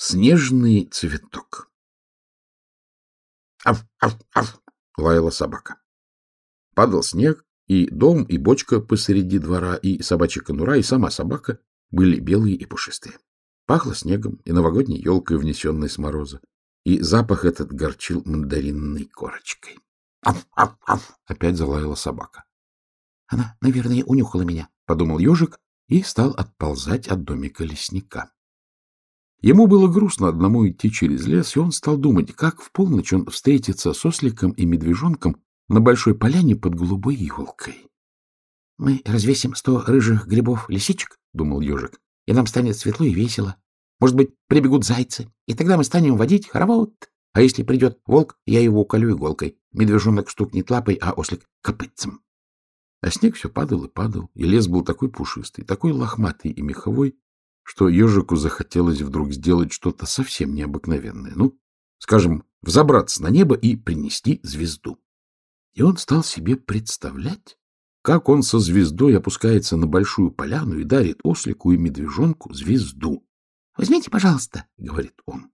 Снежный цветок. «Аф, аф, аф!» — лаяла собака. Падал снег, и дом, и бочка посреди двора, и собачья конура, и сама собака были белые и пушистые. Пахло снегом и новогодней елкой, внесенной с мороза, и запах этот горчил мандаринной корочкой. «Аф, аф, аф!» — опять залаяла собака. «Она, наверное, унюхала меня», — подумал ежик и стал отползать от домика лесника. Ему было грустно одному идти через лес, и он стал думать, как в полночь он встретится с осликом и медвежонком на большой поляне под голубой елкой. — Мы развесим сто рыжих грибов-лисичек, — думал ежик, — и нам станет светло и весело. Может быть, прибегут зайцы, и тогда мы станем водить хоровод. А если придет волк, я его уколю иголкой. Медвежонок стукнет лапой, а ослик — копытцем. А снег все падал и падал, и лес был такой пушистый, такой лохматый и меховой, что ежику захотелось вдруг сделать что-то совсем необыкновенное. Ну, скажем, взобраться на небо и принести звезду. И он стал себе представлять, как он со звездой опускается на большую поляну и дарит ослику и медвежонку звезду. — Возьмите, пожалуйста, — говорит он.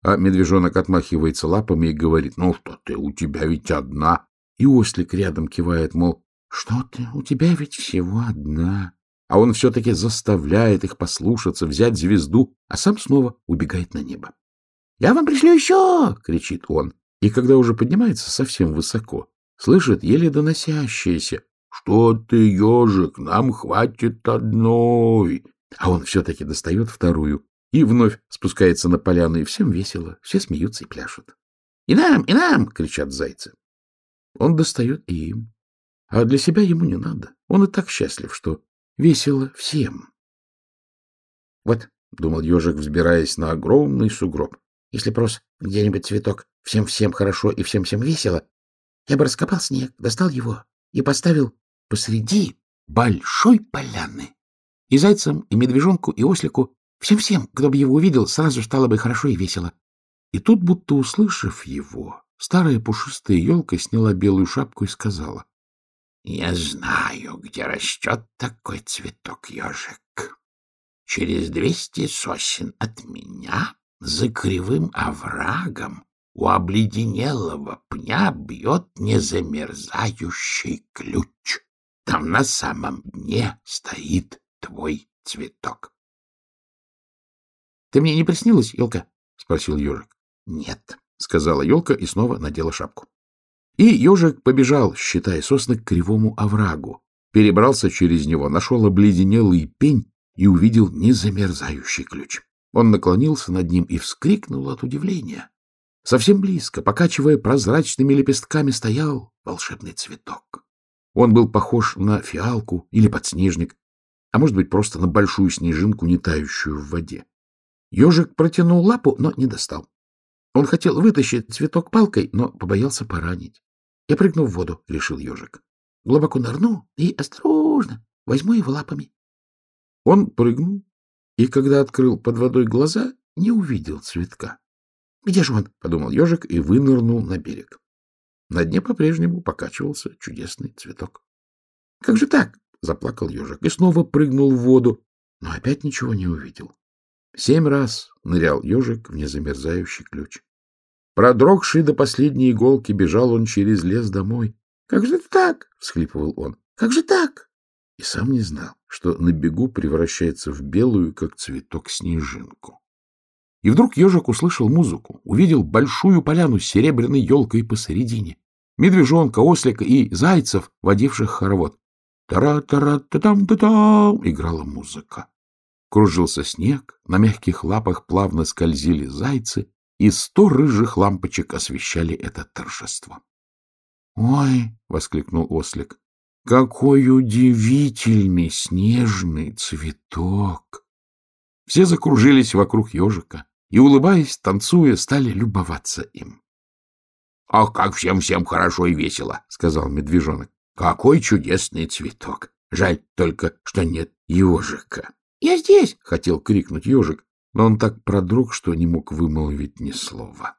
А медвежонок отмахивается лапами и говорит, ну что ты, у тебя ведь одна. И ослик рядом кивает, мол, что ты, у тебя ведь всего одна а он все-таки заставляет их послушаться, взять звезду, а сам снова убегает на небо. — Я вам пришлю еще! — кричит он. И когда уже поднимается совсем высоко, слышит еле доносящееся. — Что ты, ежик, нам хватит одной! А он все-таки достает вторую и вновь спускается на поляну, и всем весело, все смеются и пляшут. — И нам, и нам! — кричат зайцы. Он достает и им. А для себя ему не надо. Он и так счастлив, что Весело всем. Вот, — думал ежик, взбираясь на огромный сугроб, — если просто где-нибудь цветок всем-всем хорошо и всем-всем весело, я бы раскопал снег, достал его и поставил посреди большой поляны. И зайцам, и медвежонку, и ослику, всем-всем, кто бы его увидел, сразу стало бы хорошо и весело. И тут, будто услышав его, старая пушистая елка сняла белую шапку и сказала. Я знаю, где растет такой цветок, ежик. Через двести сосен от меня, за кривым оврагом, у обледенелого пня бьет незамерзающий ключ. Там на самом дне стоит твой цветок. — Ты мне не приснилась, елка? — спросил ежик. — Нет, — сказала елка и снова надела шапку. И ежик побежал, считая сосны, к кривому оврагу, перебрался через него, нашел обледенелый пень и увидел незамерзающий ключ. Он наклонился над ним и вскрикнул от удивления. Совсем близко, покачивая прозрачными лепестками, стоял волшебный цветок. Он был похож на фиалку или подснежник, а может быть, просто на большую снежинку, не тающую в воде. Ежик протянул лапу, но не достал. Он хотел вытащить цветок палкой, но побоялся поранить. Я прыгну в воду, — решил ежик. Глубоко нырну и осторожно возьму его лапами. Он прыгнул, и когда открыл под водой глаза, не увидел цветка. — Где же он? — подумал ежик и вынырнул на берег. На дне по-прежнему покачивался чудесный цветок. — Как же так? — заплакал ежик и снова прыгнул в воду, но опять ничего не увидел. Семь раз нырял ежик в незамерзающий ключ. Продрогший до последней иголки, бежал он через лес домой. — Как же так? — всхлипывал он. — Как же так? И сам не знал, что на бегу превращается в белую, как цветок, снежинку. И вдруг ежик услышал музыку, увидел большую поляну с серебряной елкой посередине, медвежонка, ослика и зайцев, водивших хоровод. Тара-тара-та-там-та-там играла музыка. Кружился снег, на мягких лапах плавно скользили зайцы, и сто рыжих лампочек освещали это торжество. — Ой! — воскликнул ослик. — Какой удивительный снежный цветок! Все закружились вокруг ежика и, улыбаясь, танцуя, стали любоваться им. — Ах, как всем-всем хорошо и весело! — сказал медвежонок. — Какой чудесный цветок! Жаль только, что нет ежика. «Я здесь!» — хотел крикнуть ежик, но он так продрог, что не мог вымолвить ни слова.